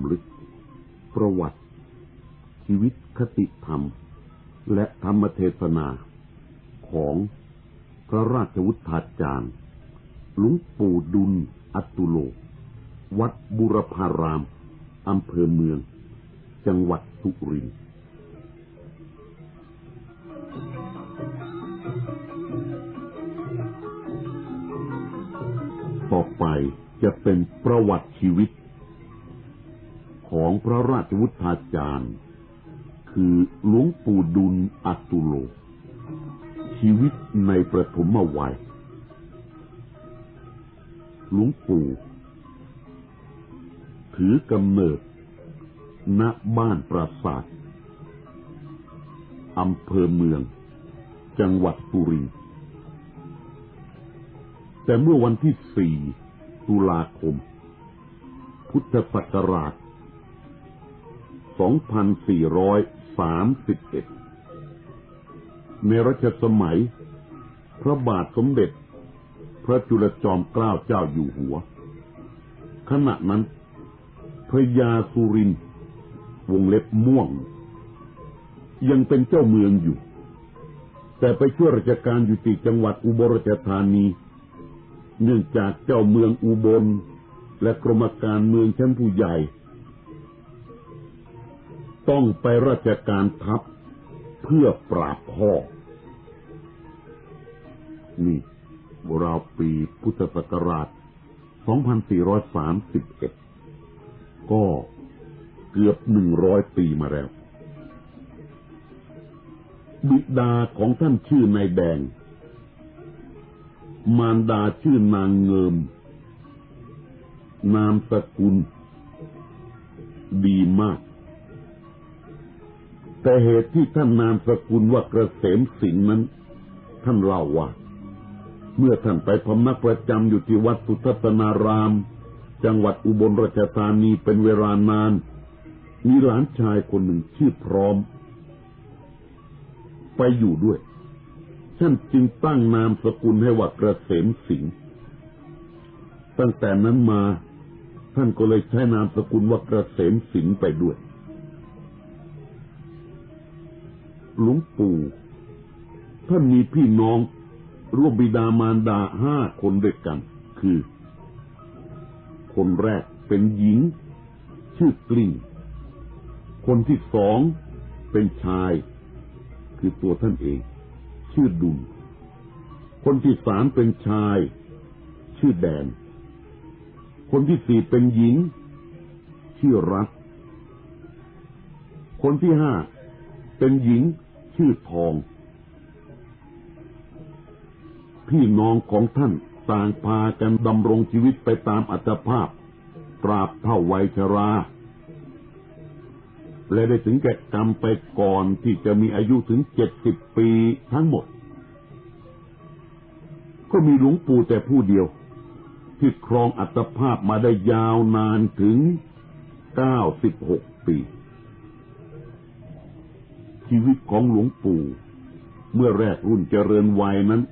ำลึก ประวัติ ชีวิตคติธรรม และธรรมเทศนาของพระราชวุฒาจารย์ หลวงปู่ดุลอัตุโล วัดบุรพาราม อำเภอเมือง จังหวัดสุรินทร์ต่อไปจะเป็นประวัติชีวิต ของพระราชวุฒาจารย์ คือหลวงปู่ดุลอัตุโล ชีวิตในประถมวัยหลวงปู่ ถือกำเนิด ณบ้านปราสาทอำเภอเมือง จังหวัดสุริแต่เมื่อวันที่4ตุลาคม พุทธศักราช 2431 ในรัชสมัย พระบาทสมเด็จ พระจุลจอมเกล้าเจ้าอยู่หัว ขณะนั้น พระยาสุรินทร์วงเล็บม่วง ยังเป็นเจ้าเมืองอยู่ แต่ไปช่วยราชการอยู่ที่จังหวัดอุบลราชธานี เนื่องจากเจ้าเมืองอุบลและกรมการเมืองชั้นผู้ใหญ่ ต้องไปราชการทัพเพื่อปราบพ่อ นี่ราวปีพุทธศักราช 2431 ก็เกือบหนึ่งร้อยปีมาแล้ว บิดาของท่านชื่อนายแดง มารดาชื่อนางเงิม นามสกุล ดีมาก แต่เหตุที่ท่านนามสกุลว่ากระเกษมสิงนั้น ท่านเล่าว่า เมื่อท่านไปพำนักประจำอยู่ที่วัดสุทัศนาราม จังหวัดอุบลราชธานีเป็นเวลานาน มีหลานชายคนหนึ่งชื่อพร้อม ไปอยู่ด้วย ท่านจึงตั้งนามสกุลให้ว่ากระเกษมสิงตั้งแต่นั้นมา ท่านก็เลยใช้นามสกุลว่ากระเกษมสิงไปด้วย หลวงปู่ ท่านมีพี่น้องร่วมบิดามารดาห้าคนด้วยกัน คือ คนแรกเป็นหญิง ชื่อกลิ้งคนที่สองเป็นชาย คือตัวท่านเอง ชื่อดุลคนที่สามเป็นชาย ชื่อแดน คนที่สี่เป็นหญิง ชื่อรักคนที่ห้าเป็นหญิง ชื่อทอง พี่น้องของท่านต่างพากันดำรงชีวิตไปตามอัตภาพ ตราบเท่าวัยชรา และได้ถึงแก่กรรมไปก่อนที่จะมีอายุถึงเจ็ดสิบปีทั้งหมด ก็มีหลวงปู่แต่ผู้เดียว ที่ครองอัตภาพมาได้ยาวนานถึงเก้าสิบหกปี ชีวิตของหลวงปู่ เมื่อแรกรุ่นเจริญวัยนั้น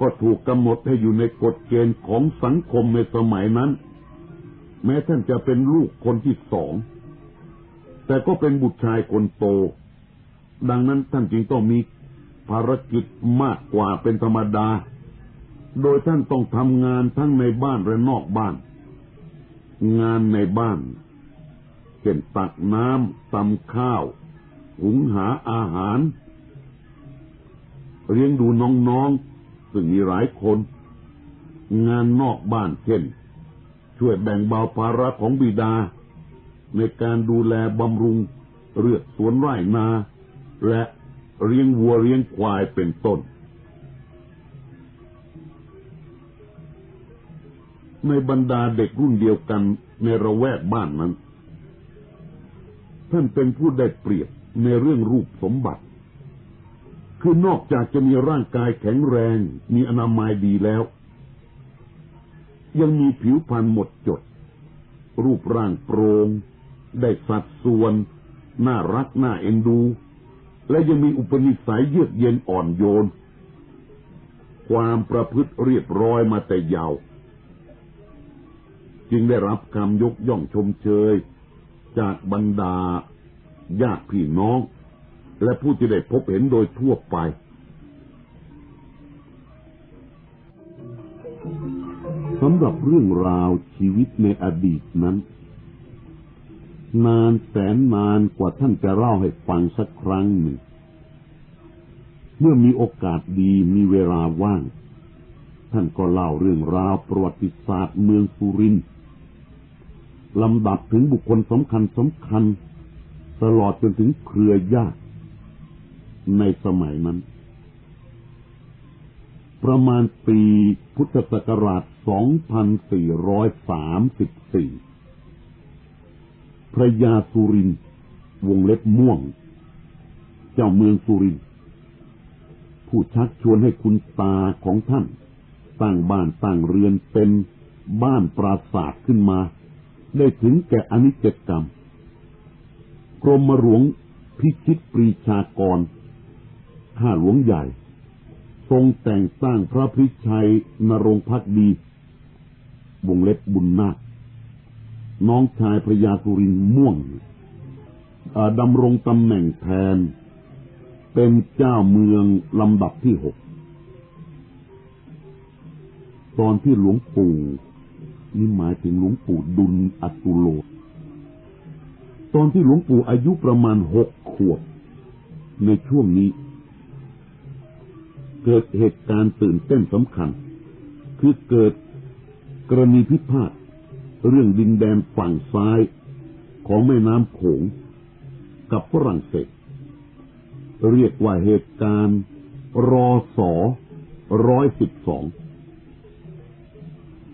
ก็ถูกกำหนดให้อยู่ในกฎเกณฑ์ของสังคมในสมัยนั้น แม้ท่านจะเป็นลูกคนที่สอง แต่ก็เป็นบุตรชายคนโต ดังนั้นท่านจึงต้องมีภารกิจมากกว่าเป็นธรรมดา โดยท่านต้องทำงานทั้งในบ้านและนอกบ้าน งานในบ้านเช่นตักน้ำตำข้าว หุงหาอาหารเลี้ยงดูน้องๆ ซึ่งมีหลายคน งานนอกบ้านเช่น ช่วยแบ่งเบาภาระของบิดา ในการดูแลบำรุงเลือกสวนไร่นา และเลี้ยงวัวเลี้ยงควายเป็นต้น ในบรรดาเด็กรุ่นเดียวกันในระแวกบ้านนั้น ท่านเป็นผู้ได้เปรียบ ในเรื่องรูปสมบัติ คือนอกจากจะมีร่างกายแข็งแรง มีอนามัยดีแล้ว ยังมีผิวพรรณหมดจด รูปร่างโปรง่งได้สัดส่วน น่ารักน่าเอ็นดู และยังมีอุปนิสัยเยือกเย็นอ่อนโยน ความประพฤติเรียบร้อยมาแต่ยาวจึงได้รับคำยกย่องชมเชย จากบรรดา ญาติพี่น้อง และผู้ที่ได้พบเห็นโดยทั่วไป สำหรับเรื่องราวชีวิตในอดีตนั้น นานแสนนานกว่าท่านจะเล่าให้ฟังสักครั้งหนึ่ง เมื่อมีโอกาสดีมีเวลาว่าง ท่านก็เล่าเรื่องราวประวัติศาสตร์เมืองสุรินทร์ลำดับถึงบุคคลสำคัญสำคัญ ตลอดจนถึงเครือญาติในสมัยนั้น ประมาณปีพุทธศักราช 2434 พระยาสุรินทร์วงเล็บม่วง เจ้าเมืองสุรินทร์ผู้ชักชวนให้คุณตาของท่านตั้างบ้านตั้างเรือนเป็นบ้านปราสาทขึ้นมา ได้ถึงแก่อนิจกรรม กรมหลวงพิชิตปรีชากร ข้าหลวงใหญ่ ทรงแต่งตั้างพระพิชัยนรงพักดี วงเล็บบุญนาค น้องชายพระยาสุรินม่วงดำรงตำแหน่งแทน เป็นเจ้าเมืองลำดับที่หก ตอนที่หลวงปู่นี่หมายถึงหลวงปู่ดุลอตุโล ตอนที่หลวงปู่อายุประมาณหกขวบ ในช่วงนี้ เกิดเหตุการณ์ตื่นเต้นสำคัญ คือเกิดกรณีพิพาทเรื่องดินแดนฝั่งซ้ายของแม่น้ำโขงกับฝรั่งเศส เรียกว่าเหตุการณ์รอสอร้อยสิบสอง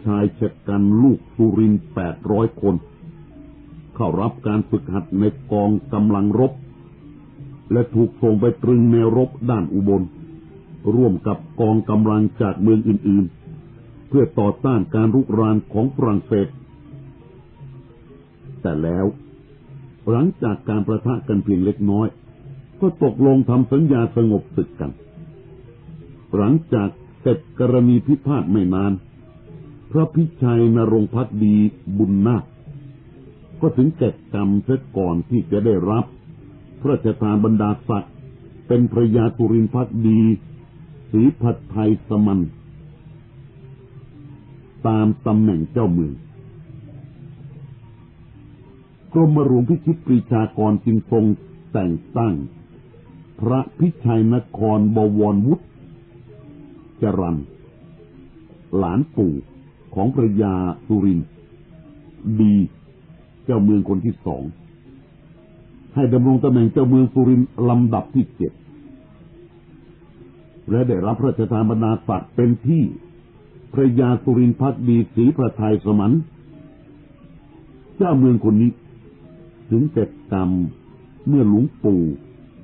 ชายชะกันลูกสุรินแปดร้อยคน เข้ารับการฝึกหัดในกองกำลังรบ และถูกส่งไปตรึงแนวรบด้านอุบล ร่วมกับกองกำลังจากเมืองอื่นๆ เพื่อต่อต้านการรุกรานของฝรั่งเศส แต่แล้ว หลังจากการประทะกันเพียงเล็กน้อย ก็ตกลงทำสัญญาสงบศึกกัน หลังจากเสร็จกรณีพิพาทไม่นาน พระพิชัยนรงพักดีบุญนาค ก็ถึงแก่กรรมเสียก่อนที่จะได้รับ พระราชทานบรรดาศักดิ์เป็นพระยาตุรินพักดีศรีผัดไทยสมัน ตามตำแหน่งเจ้าเมืองกรมหลวงพิชิตปรีชากรจึงทรงแต่งตั้ง พระพิชัยนครบวรวุฒิจรันหลานปู่ของพระยาสุรินดี เจ้าเมืองคนที่สอง ให้ดำรงตำแหน่งเจ้าเมืองสุรินทร์ลำดับที่เจ็ดและได้รับพระราชทานบรรดาศักดิ์เป็นที่พระยาสุรินพักดีศรีพระไทยสมันเจ้าเมืองคนนี้ ถึงเสร็จกรรมเมื่อหลวงปู่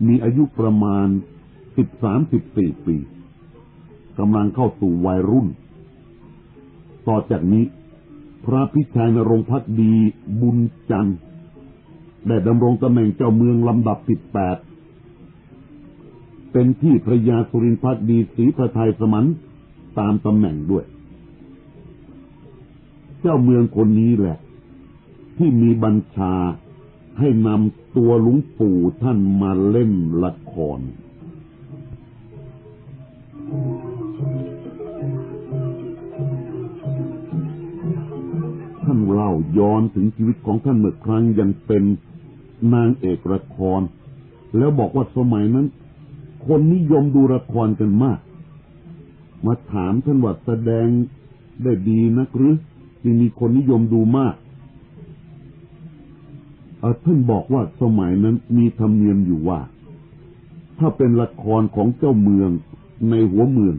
มีอายุประมาณสิบสามสิบสี่ปีกำลังเข้าสู่วัยรุ่น ต่อจากนี้ พระพิชัยนรงพักดีบุญจันทร์ได้ดำรงตำแหน่งเจ้าเมืองลำดับสิบแปดเป็นที่พระยาสุรินทร์พักดีศรีพระไทยสมันตามตำแหน่งด้วย เจ้าเมืองคนนี้แหละ ที่มีบัญชาให้นำตัวหลวงปู่ท่านมาเล่นละครานเล่าย้อนถึงชีวิตของท่านเมื่อครั้งยังเป็นนางเอกละคร แล้วบอกว่าสมัยนั้น คนนิยมดูละครกันมาก มาถามท่านว่าแสดงได้ดีนักหรือจึงมีคนนิยมดูมากท่านบอกว่าสมัยนั้นมีธรรมเนียมอยู่ว่า ถ้าเป็นละครของเจ้าเมืองในหัวเมือง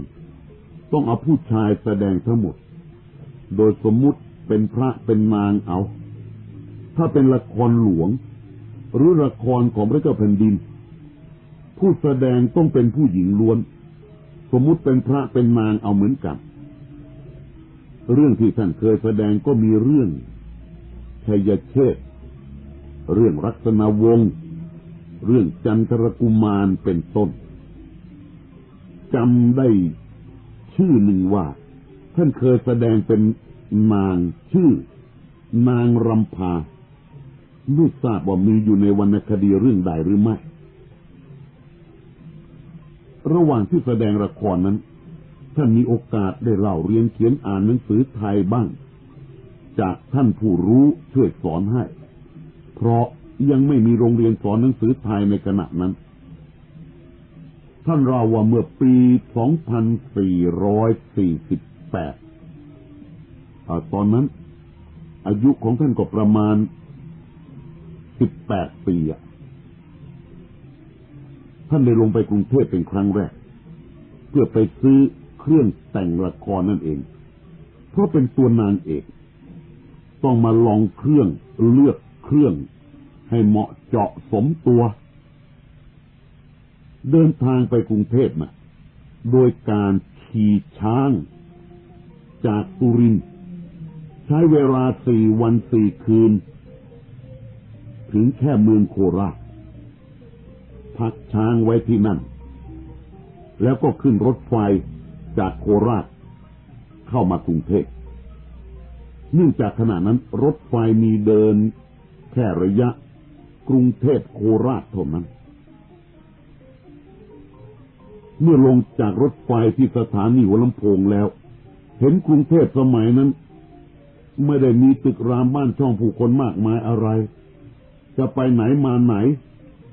ต้องเอาผู้ชายแสดงทั้งหมด โดยสมมุติ เป็นพระเป็นนางเอา ถ้าเป็นละครหลวง หรือละครของพระเจ้าแผ่นดิน ผู้แสดงต้องเป็นผู้หญิงล้วน สมมุติเป็นพระเป็นนางเอาเหมือนกัน เรื่องที่ท่านเคยแสดงก็มีเรื่องชัยเชษเรื่องรัตนวงศ์เรื่องจันทรกุมารเป็นต้นจำได้ชื่อหนึ่งว่า ท่านเคยแสดงเป็น นางชื่อ นางรำพา ไม่ทราบว่ามีอยู่ในวรรณคดีเรื่องใดหรือไม่ ระหว่างที่แสดงละครนั้น ท่านมีโอกาสได้เล่าเรียนเขียนอ่านหนังสือไทยบ้าง จากท่านผู้รู้ช่วยสอนให้ เพราะยังไม่มีโรงเรียนสอนหนังสือไทยในขณะนั้นท่านเราว่าเมื่อปี 2448อา ตอนนั้น อายุของท่านก็ประมาณ18ปีอะท่านได้ลงไปกรุงเทพเป็นครั้งแรก เพื่อไปซื้อเครื่องแต่งละครนั่นเอง เพราะเป็นตัวนางเอก ต้องมาลองเครื่องเลือกเครื่องให้เหมาะเจาะสมตัว เดินทางไปกรุงเทพมาโดยการขี่ช้างจากสุรินทร์ ช้เวลาสี่วันสี่คืน ถึงแค่เมืองโคราชพักช้างไว้ที่นั่น แล้วก็ขึ้นรถไฟจากโคราช เข้ามากรุงเทพเนื่องจากขณะนั้นรถไฟมีเดินแค่ระยะกรุงเทพโคราชเท่านั้น เมื่อลงจากรถไฟที่สถานีหัวลำโพงแล้ว เห็นกรุงเทพสมัยนั้น ไม่ได้มีตึกรามบ้านช่องผู้คนมากมายอะไร จะไปไหนมาไหน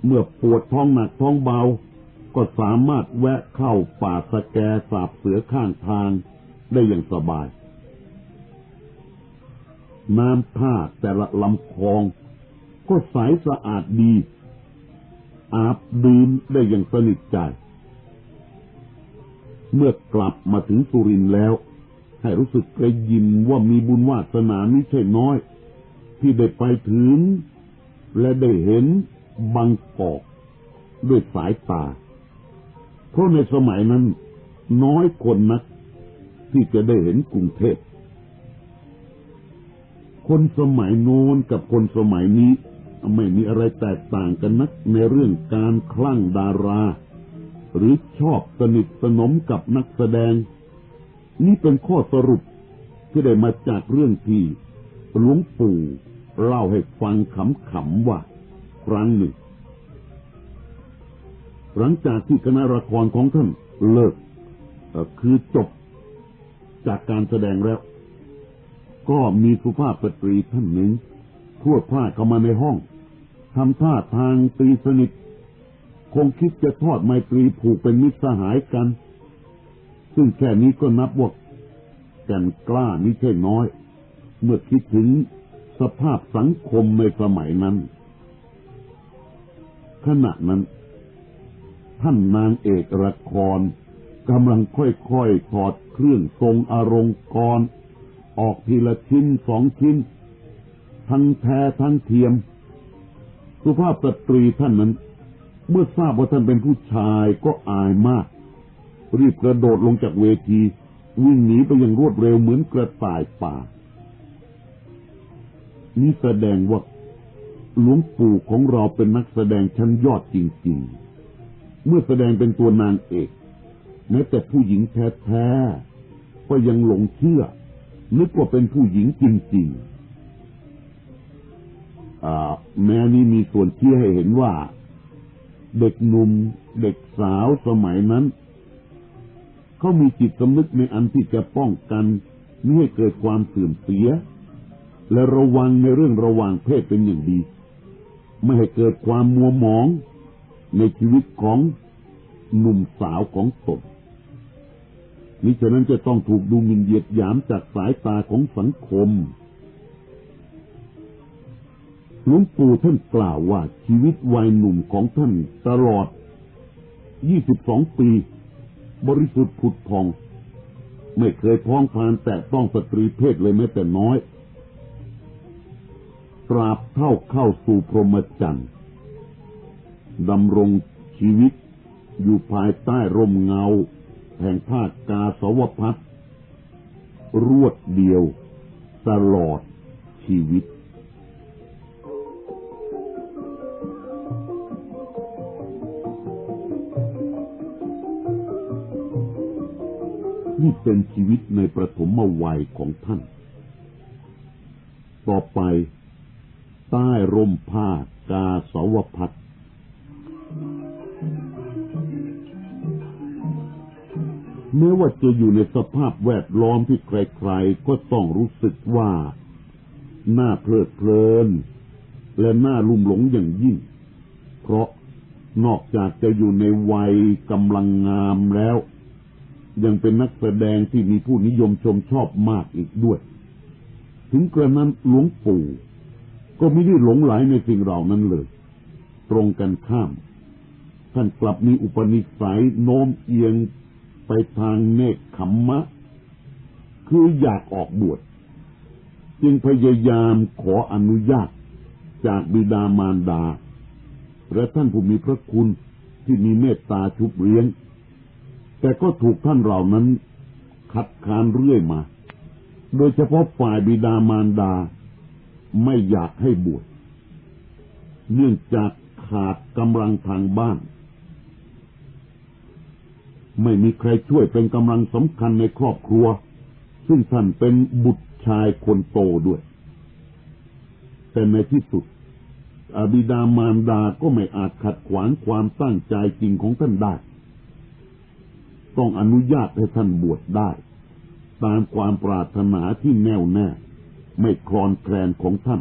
เมื่อปวดท้องหนักท้องเบา ก็สามารถแวะเข้าป่าสแกสาบเสือข้างทางได้อย่างสบาย น้ำท่าแต่ละลำคลอง ก็ใสสะอาดดี อาบดื่มได้อย่างสนิทใจ เมื่อกลับมาถึงสุรินทร์แล้ว ให้รู้สึกกระยิมว่ามีบุญวาสนาไม่ใช่น้อย ที่ได้ไปถึง และได้เห็นบางกอกด้วยสายตา เพราะในสมัยนั้น น้อยคนนัก ที่จะได้เห็นกรุงเทพคนสมัยโน้นกับคนสมัยนี้ไม่มีอะไรแตกต่างกันนักในเรื่องการคลั่งดารา หรือชอบสนิทสนมกับนักแสดง นี่เป็นข้อสรุปที่ได้มาจากเรื่องที่หลวงปู่เล่าให้ฟังขำๆว่าครั้งหนึ่ง หลังจากที่คณะละครของท่านเลิกคือจบจากการแสดงแล้ว ก็มีสุภาพสตรีท่านหนึ่งพวดพลาดเข้ามาในห้องทำท่าทางตีสนิท คงคิดจะทอดไมตรีผูกเป็นมิตรสหายกัน ซึ่งแค่นี้ก็นับว่าแก่นกล้านี่ใช่น้อย เมื่อคิดถึงสภาพสังคมในสมัยนั้น ขณะนั้น ท่านนางเอกละครกำลังค่อยๆถอดเครื่องทรงอารมณ์กร ออกทีละชิ้นสองชิ้น ทั้งแท้ทั้งเทียม สุภาพสตรีท่านนั้น เมื่อทราบว่าท่านเป็นผู้ชายก็อายมาก รีบกระโดดลงจากเวที วิ่งหนีไปอย่างรวดเร็วเหมือนกระต่ายป่า นี่แสดงว่าหลวงปู่ของเราเป็นนักแสดงชั้นยอดจริง ๆ เมื่อแสดงเป็นตัวนางเอก แม้แต่ผู้หญิงแท้ๆก็ยังหลงเชื่อนึกว่าเป็นผู้หญิงจริงๆแม้นี้มีส่วนเชื่อให้เห็นว่า เด็กหนุ่มเด็กสาวสมัยนั้น เขามีจิตสำนึกในอันที่จะป้องกันไม่ให้เกิดความเสื่อมเสีย และระวังในเรื่องระหว่างเพศเป็นอย่างดี ไม่ให้เกิดความมัวหมองในชีวิตของหนุ่มสาวของตนมิฉะนั้นจะต้องถูกดูหมิ่นเหยียดหยามจากสายตาของสังคม หลวงปู่ท่านกล่าวว่าชีวิตวัยหนุ่มของท่านตลอด 22 ปี บริสุทธิ์ผุดพอง ไม่เคยพ้องพานแต่ต้องสตรีเพศเลยแม้แต่น้อย ตราบเท่าเข้าสู่พรหมจรรย์ดำรงชีวิตอยู่ภายใต้ร่มเงา แห่งภาคกาสวพัฒรวดเดียว ตลอดชีวิต นี่เป็นชีวิตในประถมวัยของท่าน ต่อไป ใต้ร่มผ้ากาสาวพัดแม้ว่าจะอยู่ในสภาพแวดล้อมที่ใครๆ ก็ต้องรู้สึกว่าน่าเพลิดเพลิน และน่าลุ่มหลงอย่างยิ่ง เพราะนอกจากจะอยู่ในวัยกำลังงามแล้ว ยังเป็นนักแสดงที่มีผู้นิยมชมชอบมากอีกด้วย ถึงกระนั้นหลวงปู่ก็ไม่ได้หลงไหลในสิ่งเหล่านั้นเลย ตรงกันข้าม ท่านกลับมีอุปนิสัยโน้มเอียงไปทางเนคขมมะ คืออยากออกบวช จึงพยายามขออนุญาตจากบิดามารดาและท่านผู้มีพระคุณที่มีเมตตาชุบเลี้ยง แต่ก็ถูกท่านเหล่านั้นขัดขานเรื่อยมา โดยเฉพาะฝ่ายบิดามารดาไม่อยากให้บวช เนื่องจากขาดกำลังทางบ้าน ไม่มีใครช่วยเป็นกำลังสำคัญในครอบครัว ซึ่งท่านเป็นบุตรชายคนโตด้วย แต่ในที่สุด อบิดามารดาก็ไม่อาจขัดขวางความตั้งใจจริงของท่านได้ ต้องอนุญาตให้ท่านบวชได้ ตามความปรารถนาที่แน่วแน่ ไม่คลอนแคลนของท่าน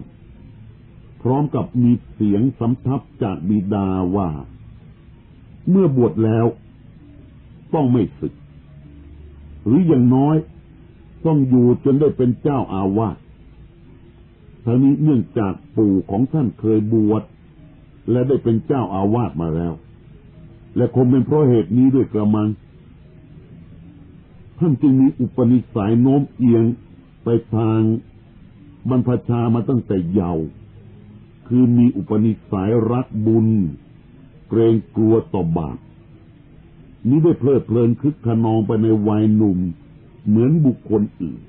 พร้อมกับมีเสียงสำทับจากบิดาว่า เมื่อบวชแล้ว ต้องไม่สึก หรืออย่างน้อย ต้องอยู่จนได้เป็นเจ้าอาวาสทั้งนี้เนื่องจากปู่ของท่านเคยบวชและได้เป็นเจ้าอาวาสมาแล้ว และคงเป็นเพราะเหตุนี้ด้วยกระมัง ท่านจึงมีอุปนิสัยโน้มเอียงไปทางบรรพชามาตั้งแต่เยาว์คือมีอุปนิสัยรักบุญ เกรงกลัวต่อบาปนี้ได้เพลิดเพลินคึกขนองไปในวัยหนุ่มเหมือนบุคคลอื่น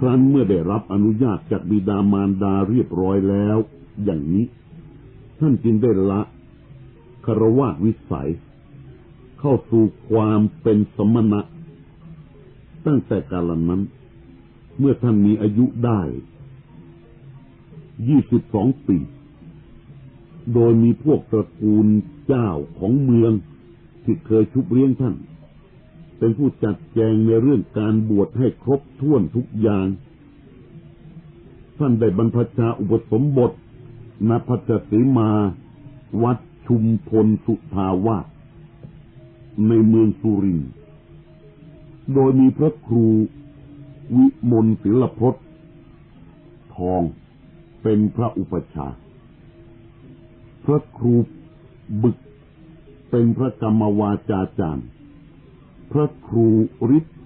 ครั้นเมื่อได้รับอนุญาตจากบิดามารดาเรียบร้อยแล้ว อย่างนี้ ท่านจึงได้ละคารวะวิสัย เข้าสู่ความเป็นสมณะ ตั้งแต่กาลนั้น เมื่อท่านมีอายุได้ยี่สิบสองปี โดยมีพวกตระกูลเจ้าของเมืองที่เคยชุบเลี้ยงท่าน เป็นผู้จัดแจงในเรื่องการบวชให้ครบถ้วนทุกอย่าง ท่านได้บรรพชาอุปสมบทณพัชสีมา วัดชุมพลสุทาวาสในเมืองสุรินทร์โดยมีพระครูวิมลศิลพศทองเป็นพระอุปชา พระครูบึกเป็นพระกรรมวาจาจารย์ พระครูฤทธิ์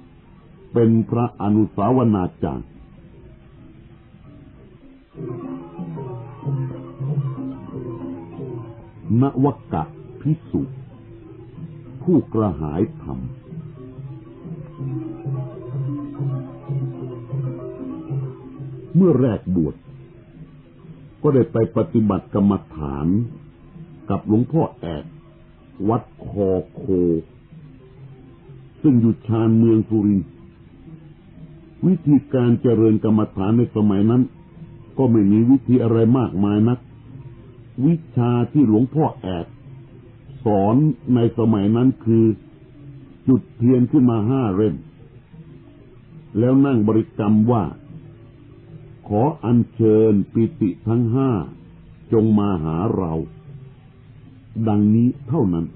เป็นพระอนุสาวนาจารย์ นวกะพิสุผู้กระหายธรรม เมื่อแรกบวชก็ได้ไปปฏิบัติกรรมฐานกับหลวงพ่อแอกวัดคอโค ซึ่งอยู่ชานเมืองสุรินทร์วิธีการเจริญกรรมฐานในสมัยนั้น ก็ไม่มีวิธีอะไรมากมายนัก วิชาที่หลวงพ่อแอกสอนในสมัยนั้นคือจุดเทียนขึ้นมาห้าเร่มแล้วนั่งบริกรรมว่า ขออัญเชิญปิติทั้งห้าจงมาหาเรา ดังนี้เท่านั้น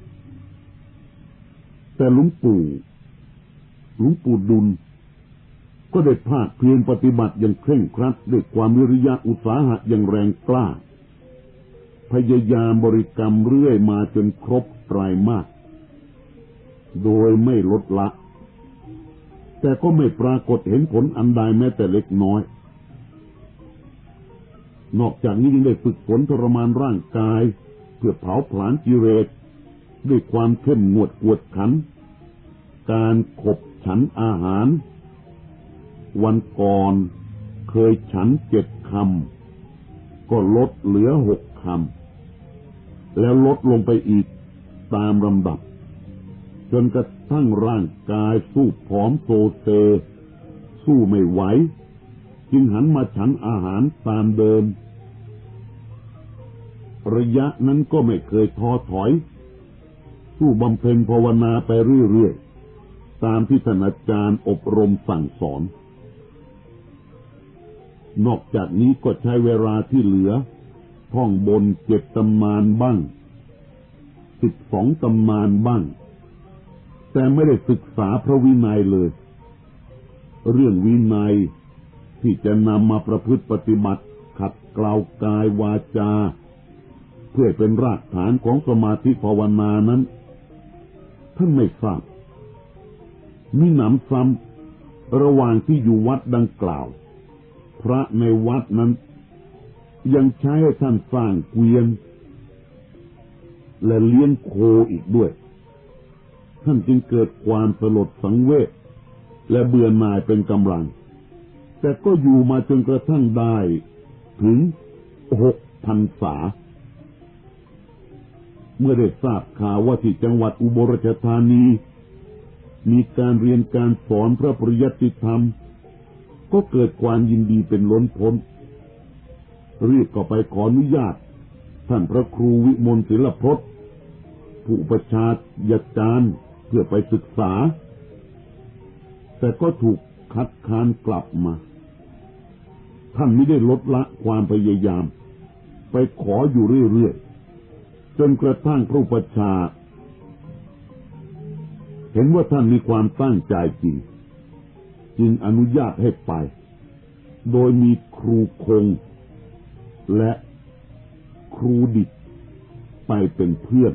แต่หลวงปู่ หลวงปู่ดุล ก็ได้ภาคเพียรปฏิบัติอย่างเคร่งครัดด้วยความวิริยะอุตสาหะอย่างแรงกล้า พยายามบริกรรมเรื่อยมาจนครบไตรมาสโดยไม่ลดละ แต่ก็ไม่ปรากฏเห็นผลอันใดแม้แต่เล็กน้อย นอกจากนี้ยังได้ฝึกฝนทรมานร่างกาย เพื่อเผาผลาญกิเลสด้วยความเข้มงวดกวดขัน การขบ ฉันอาหาร วันก่อนเคยฉันเจ็ดคำก็ลดเหลือหกคำแล้วลดลงไปอีกตามลำดับ จนกระทั่งร่างกายสู้ผอมโซเซ สู้ไม่ไหว จึงหันมาฉันอาหารตามเดิม ระยะนั้นก็ไม่เคยท้อถอย สู้บำเพ็ญภาวนาไปเรื่อยๆ ตามที่ท่านอาจารย์อบรมสั่งสอน นอกจากนี้ก็ใช้เวลาที่เหลือ ท่องบนเจ็ดตำมานบ้างสิบสองตำมานบ้าง แต่ไม่ได้ศึกษาพระวินัยเลย เรื่องวินัยที่จะนำมาประพฤติปฏิบัติขัดเกลากายวาจา เพื่อเป็นรากฐานของสมาธิภาวนานั้น ท่านไม่ทราบ มีหนำซ้ำระหว่างที่อยู่วัดดังกล่าว พระในวัดนั้น ยังใช้ให้ท่านสร้างเกวียน และเลี้ยงโคอีกด้วย ท่านจึงเกิดความสลดสังเวชและเบื่อหน่ายเป็นกำลัง แต่ก็อยู่มาจนกระทั่งได้ถึงหกพันษา เมื่อได้ทราบข่าวว่าที่จังหวัดอุบลราชธานี มีการเรียนการสอนพระปริยัติธรรม ก็เกิดความยินดีเป็นล้นพ้น เรียกก็ไปขออนุญาต ท่านพระครูวิมลศิลพจน์ผู้ประชาญาจารย์เพื่อไปศึกษา แต่ก็ถูกคัดค้านกลับมา ท่านไม่ได้ลดละความพยายาม ไปขออยู่เรื่อยๆจนกระทั่งพระประชา เห็นว่าท่านมีความตั้งใจจริง จึงอนุญาตให้ไป โดยมีครูคง และครูดิบไปเป็นเพื่อน